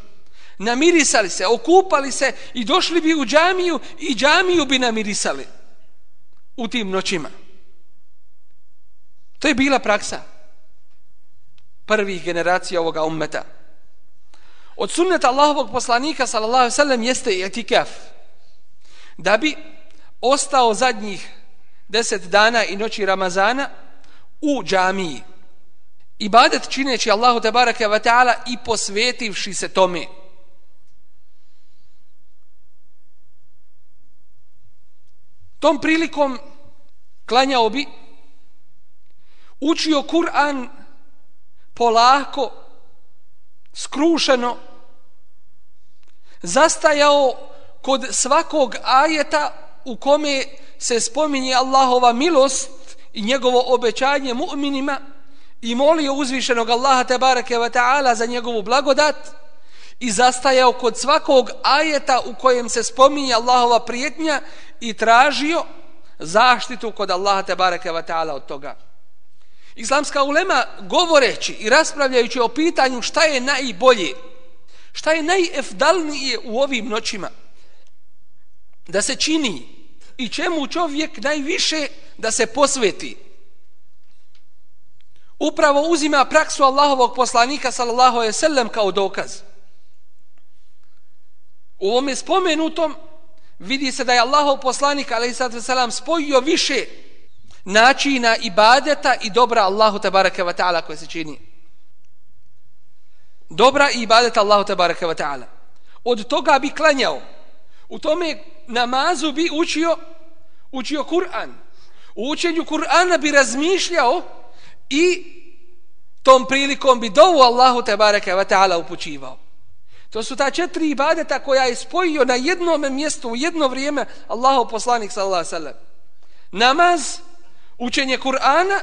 Namirisali se, okupali se i došli bi u džamiju i džamiju bi namirisali u tim noćima. To je bila praksa prvih generacija ovoga ummeta. Od sunneta Allahovog poslanika sallallahu alejhi ve sellem jeste i etikaf. Da bi ostao zadnjih deset dana i noći Ramazana u džamiji. Ibadet čineći Allahu te bareke ve taala i posvetivši se tome. Tom prilikom klanjao bi učio Kur'an polako, skrušeno, zastajao kod svakog ajeta u kome se spominje Allahova milost i njegovo obećanje mu'minima i molio uzvišenog Allaha tebareke ve ta'ala za njegovu blagodat i zastajao kod svakog ajeta u kojem se spominje Allahova prijetnja i tražio zaštitu kod Allaha te bareke ve ta'ala od toga. Islamska ulema govoreći i raspravljajući o pitanju šta je najbolje, šta je najefdalnije u ovim noćima, da se čini i čemu čovjek najviše da se posveti. Upravo uzima praksu Allahovog poslanika sallallahu alejhi ve sellem kao dokaz. U ovome spomenutom vidi se da je Allahov poslanik alejhi ve sellem spojio više načina ibadeta i dobra Allahu tabaraka wa ve taala koje se čini. Dobra ibadeta Allahu tabaraka wa ve taala. Od toga bi klanjao. U tome namazu bi učio učio Kur'an. U učenju Kur'ana bi razmišljao i tom prilikom bi dovu Allahu tabaraka wa ve taala upućivao. To su ta četiri ibadeta koja je spojio na jednom mjestu u jedno vrijeme Allahov poslanik sallallahu alejhi ve sellem. Namaz, učenje Kur'ana,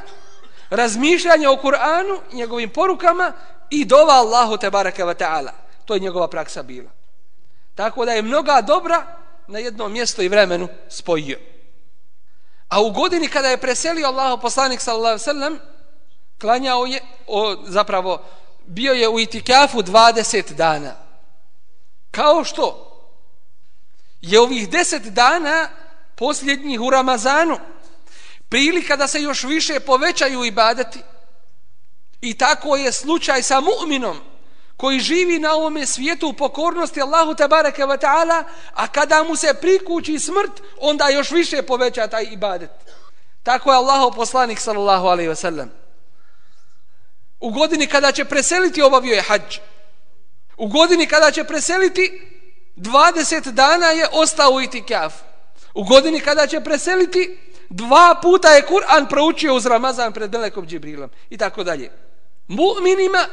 razmišljanje o Kur'anu, njegovim porukama i dova Allahu te baraka ta'ala. To je njegova praksa bila. Tako da je mnoga dobra na jedno mjesto i vremenu spojio. A u godini kada je preselio Allahu poslanik sallallahu alejhi ve sellem, klanjao je, o, zapravo, bio je u itikafu 20 dana. Kao što je ovih 10 dana posljednjih u Ramazanu, prilika da se još više povećaju ibadeti. I tako je slučaj sa mu'minom koji živi na ovome svijetu u pokornosti Allahu tabaraka wa ta'ala, a kada mu se prikući smrt, onda još više poveća taj ibadet. Tako je Allahu poslanik sallallahu alaihi wa sallam. U godini kada će preseliti obavio je hađ. U godini kada će preseliti 20 dana je ostao u itikaf. U godini kada će preseliti Dva puta je Kur'an proučio uz Ramazan pred Melekom Džibrilom i tako dalje. Mu'minima,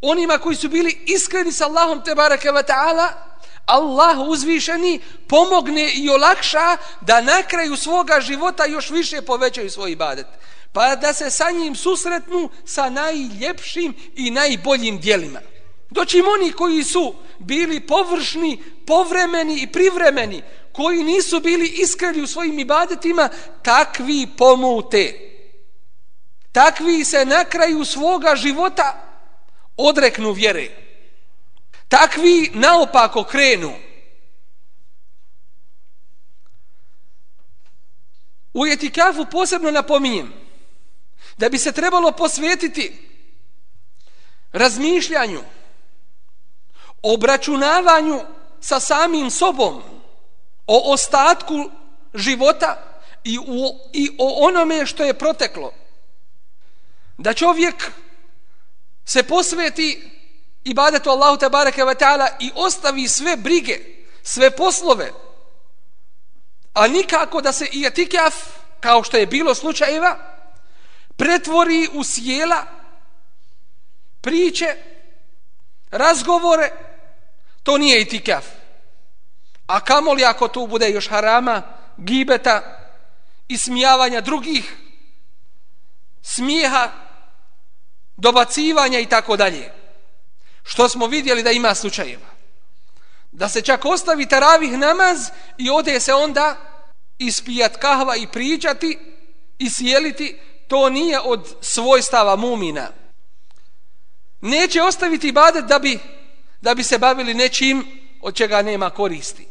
onima koji su bili iskreni sa Allahom te baraka wa ta'ala, Allah uzvišeni pomogne i olakša da na kraju svoga života još više povećaju svoj ibadet. Pa da se sa njim susretnu sa najljepšim i najboljim dijelima. Doćim oni koji su bili površni, povremeni i privremeni, koji nisu bili iskreni u svojim ibadetima, takvi pomute. Takvi se na kraju svoga života odreknu vjere. Takvi naopako krenu. U etikafu posebno napominjem da bi se trebalo posvetiti razmišljanju, obračunavanju sa samim sobom o ostatku života i, u, i o onome što je proteklo. Da čovjek se posveti ibadetu Allahu te bareke ve taala i ostavi sve brige, sve poslove. A nikako da se i etikaf, kao što je bilo slučajeva, pretvori u sjela, priče, razgovore, to nije itikaf. A kamoli ako tu bude još harama, gibeta, ismijavanja drugih, smijeha, dobacivanja i tako dalje. Što smo vidjeli da ima slučajeva. Da se čak ostavi taravih namaz i ode se onda ispijat kahva i pričati i sjeliti, to nije od svojstava mumina. Neće ostaviti ibadet da bi, da bi se bavili nečim od čega nema koristi.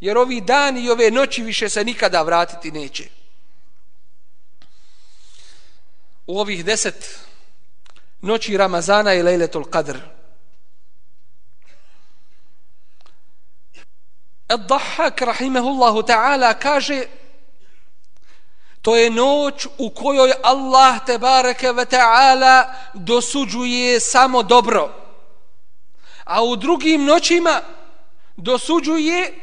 Jer ovi dani i ove noći više se nikada vratiti neće. U ovih deset noći Ramazana i Lejletul Qadr. Ad-Dahak, rahimehullahu ta'ala kaže to je noć u kojoj Allah te bareke ve ta'ala dosuđuje samo dobro. A u drugim noćima dosuđuje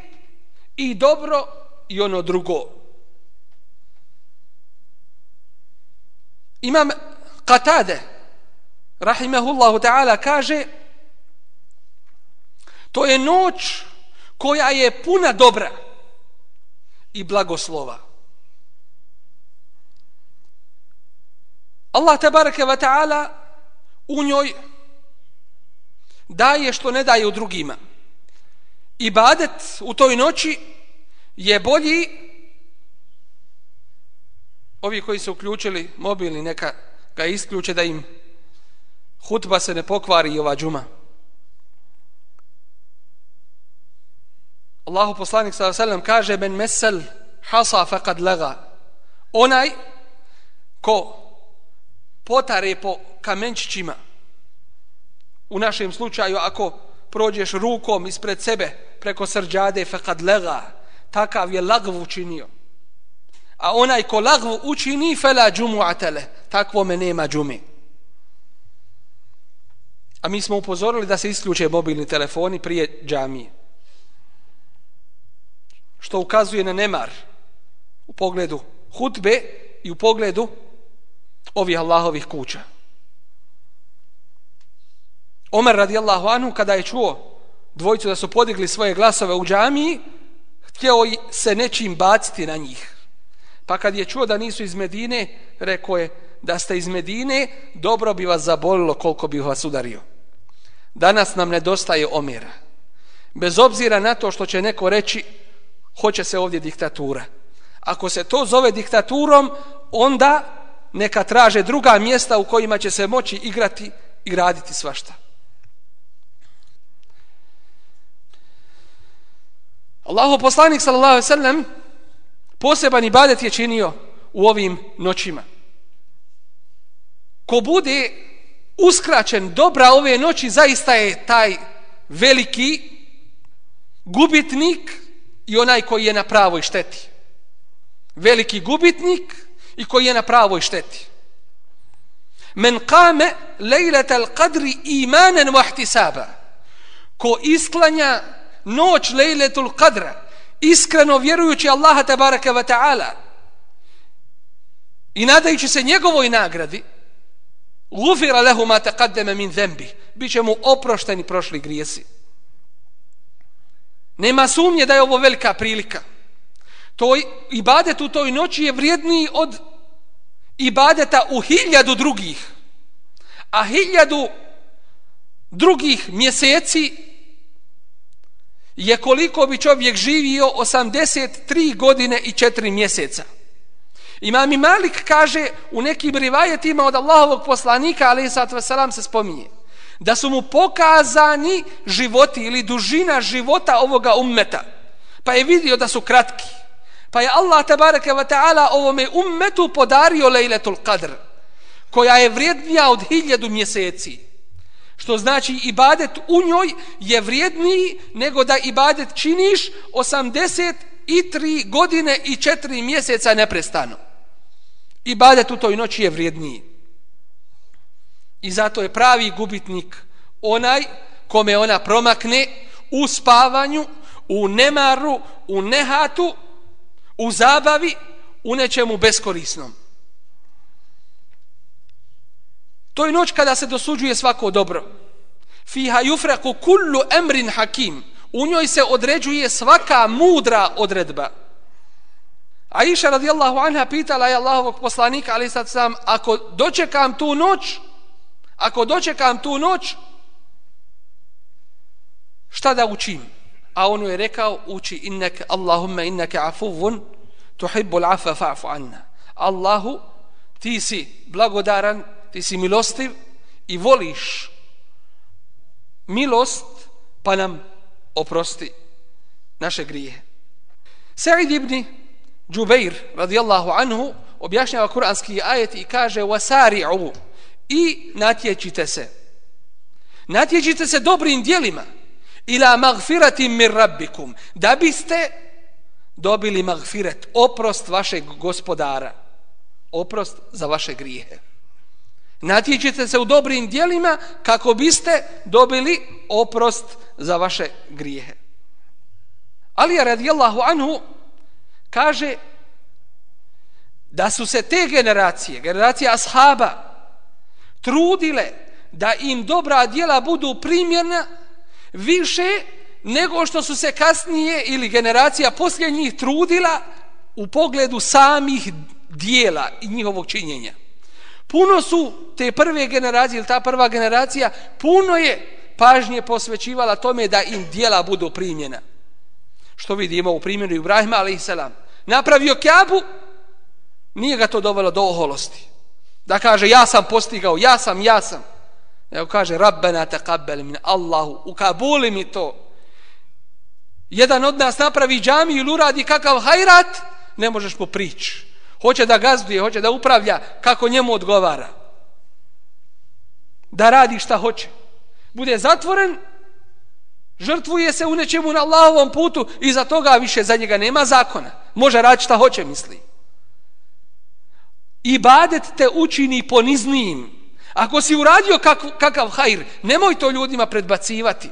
i dobro i ono drugo. Imam Qatade rahimehullahu ta'ala kaže to je noć koja je puna dobra i blagoslova. Allah tabaraka wa ta'ala u njoj daje što ne daje u drugima. Ibadet u toj noći je bolji ovi koji su uključili mobilni neka ga isključe da im hutba se ne pokvari i ova džuma. Allahu poslanik sallallahu alejhi ve sellem kaže men mesel hasa faqad laga. Onaj ko potare po kamenčićima u našem slučaju ako prođeš rukom ispred sebe preko srđade faqad laga. Takav je lagv učinio. A onaj ko lagv učini fela džumu'atele takvo me nema džumi a mi smo upozorili da se isključe mobilni telefoni prije džamije. Što ukazuje na nemar u pogledu hutbe i u pogledu ovih Allahovih kuća. Omer radijallahu anhu kada je čuo dvojicu da su podigli svoje glasove u džamiji, htio se nečim baciti na njih. Pa kad je čuo da nisu iz Medine, rekao je da ste iz Medine, dobro bi vas zabolilo koliko bi vas udario. Danas nam nedostaje omjera. Bez obzira na to što će neko reći, hoće se ovdje diktatura. Ako se to zove diktaturom, onda neka traže druga mjesta u kojima će se moći igrati i raditi svašta. Allahu poslanik sallallahu alejhi ve sellem poseban ibadet je činio u ovim noćima. Ko bude uskraćen dobra ove noći, zaista je taj veliki gubitnik i onaj koji je na pravoj šteti. Veliki gubitnik i koji je na pravoj šteti. Men kame lejleta al qadri imanen vahtisaba. Ko isklanja noć lejletul qadra, iskreno vjerujući Allaha tabaraka wa ta'ala. I nadajući se njegovoj nagradi, gufira lehu ma taqaddama min dhanbi biće mu oprošteni prošli grijesi. Nema sumnje da je ovo velika prilika. To ibadet u toj noći je vrijedniji od ibadeta u hiljadu drugih. A hiljadu drugih mjeseci je koliko bi čovjek živio 83 godine i 4 mjeseca Imam Malik kaže u nekim rivajetima od Allahovog poslanika, ali sad veselam se spominje, da su mu pokazani životi ili dužina života ovoga ummeta. Pa je vidio da su kratki. Pa je Allah tabaraka wa ta'ala ovome ummetu podario lejletul qadr, koja je vrijednija od hiljadu mjeseci. Što znači ibadet u njoj je vrijedniji nego da ibadet činiš 83 godine i 4 mjeseca neprestano. Ibadet u toj noći je vrijedniji. I zato je pravi gubitnik onaj kome ona promakne u spavanju, u nemaru, u nehatu, u zabavi, u nečemu beskorisnom. To je noć kada se dosuđuje svako dobro. Fiha yufraku kullu emrin hakim. U njoj se određuje svaka mudra odredba. Aisha radijallahu anha pitala je Allahovog poslanika, ali sad sam, ako dočekam tu noć, ako dočekam tu noć, šta da učim? A on je rekao, uči inneke, Allahumma inneke afuvun, tuhibbu afa fa'fu anna. Allahu, ti si blagodaran, ti si milostiv i voliš milost, pa nam oprosti naše grije. Sa'id ibn Džubeir radijallahu anhu objašnjava kuranski ajet i kaže وَسَارِعُوا i natječite se. Natječite se dobrim dijelima ila magfiratim min rabbikum. Da biste dobili magfiret oprost vašeg gospodara. Oprost za vaše grijehe natječite se u dobrim dijelima kako biste dobili oprost za vaše grijehe Ali radijallahu anhu kaže da su se te generacije, generacije ashaba, trudile da im dobra djela budu primjerna više nego što su se kasnije ili generacija poslije njih trudila u pogledu samih dijela i njihovog činjenja. Puno su te prve generacije ili ta prva generacija, puno je pažnje posvećivala tome da im dijela budu primjena. Što vidimo u primjeru Ibrahima, ali i selam napravio kjabu, nije ga to dovelo do oholosti. Da kaže, ja sam postigao, ja sam, ja sam. Nego kaže, Rabbena taqabbal min Allahu, ukabuli mi to. Jedan od nas napravi džami ili uradi kakav hajrat, ne možeš mu prići. Hoće da gazduje, hoće da upravlja kako njemu odgovara. Da radi šta hoće. Bude zatvoren, žrtvuje se u nečemu na Allahovom putu i za toga više za njega nema zakona. Može raditi šta hoće, misli. Ibadet te učini poniznijim. Ako si uradio kak, kakav hajr, nemoj to ljudima predbacivati.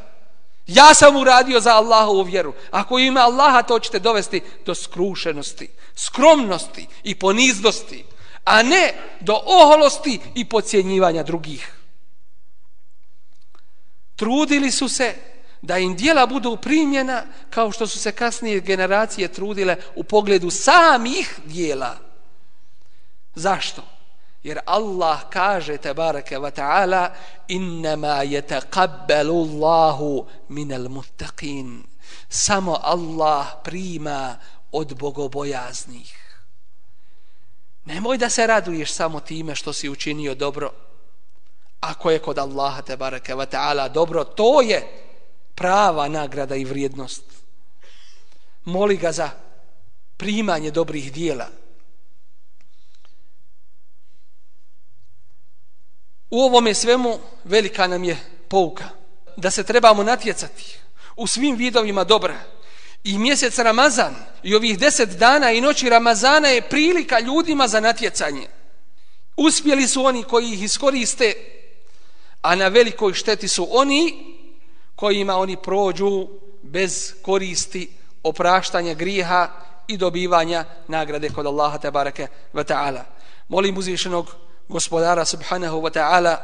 Ja sam uradio za Allahovu vjeru. Ako ima Allaha, to ćete dovesti do skrušenosti, skromnosti i poniznosti, a ne do oholosti i pocijenjivanja drugih. Trudili su se da im dijela budu primjena kao što su se kasnije generacije trudile u pogledu samih dijela. Zašto? Jer Allah kaže tebareke wa ta'ala innama yataqabbalu Allahu minal muttaqin. Samo Allah prima od bogobojaznih. Nemoj da se raduješ samo time što si učinio dobro. Ako je kod Allaha tebareke wa ta'ala dobro, to je prava nagrada i vrijednost. Moli ga za primanje dobrih dijela. U ovome svemu velika nam je pouka da se trebamo natjecati u svim vidovima dobra. I mjesec Ramazan i ovih deset dana i noći Ramazana je prilika ljudima za natjecanje. Uspjeli su oni koji ih iskoriste, a na velikoj šteti su oni kojima oni prođu bez koristi opraštanja griha i dobivanja nagrade kod Allaha te bareke ve taala. Molim uzvišenog gospodara subhanahu wa ta'ala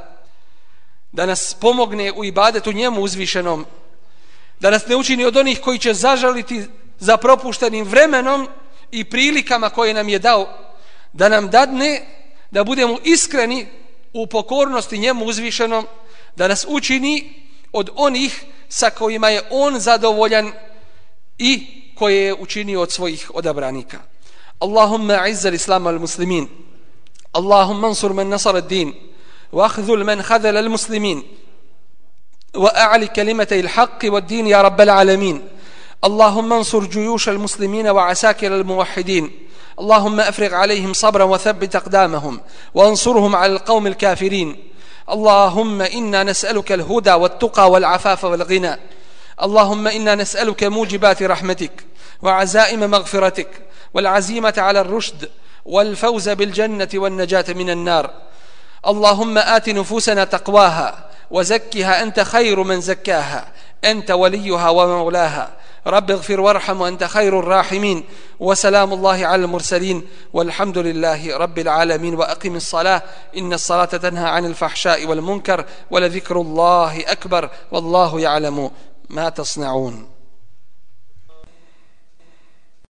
da nas pomogne u ibadetu njemu uzvišenom, da nas ne učini od onih koji će zažaliti za propuštenim vremenom i prilikama koje nam je dao, da nam dadne da budemo iskreni u pokornosti njemu uzvišenom, da nas učini od onih sa kojima je on zadovoljan i koje je učinio od svojih odabranika. Allahumma izzal islam al muslimin. Allahumma ansur man nasara din. واخذل من خذل المسلمين وأعل كلمتي الحق والدين يا رب العالمين. اللهم انصر جيوش المسلمين وعساكر الموحدين. اللهم أفرغ عليهم صبرا وثبت أقدامهم وانصرهم على القوم الكافرين. اللهم إنا نسألك الهدى والتقى والعفاف والغنى. اللهم إنا نسألك موجبات رحمتك وعزائم مغفرتك والعزيمة على الرشد والفوز بالجنة والنجاة من النار. اللهم آت نفوسنا تقواها وزكها أنت خير من زكاها. أنت وليها ومولاها. رب اغفر وارحم وأنت خير الراحمين. وسلام الله على المرسلين. والحمد لله رب العالمين. وأقم الصلاة. إن الصلاة تنهى عن الفحشاء والمنكر. ولذكر الله أكبر. والله يعلم ما تصنعون.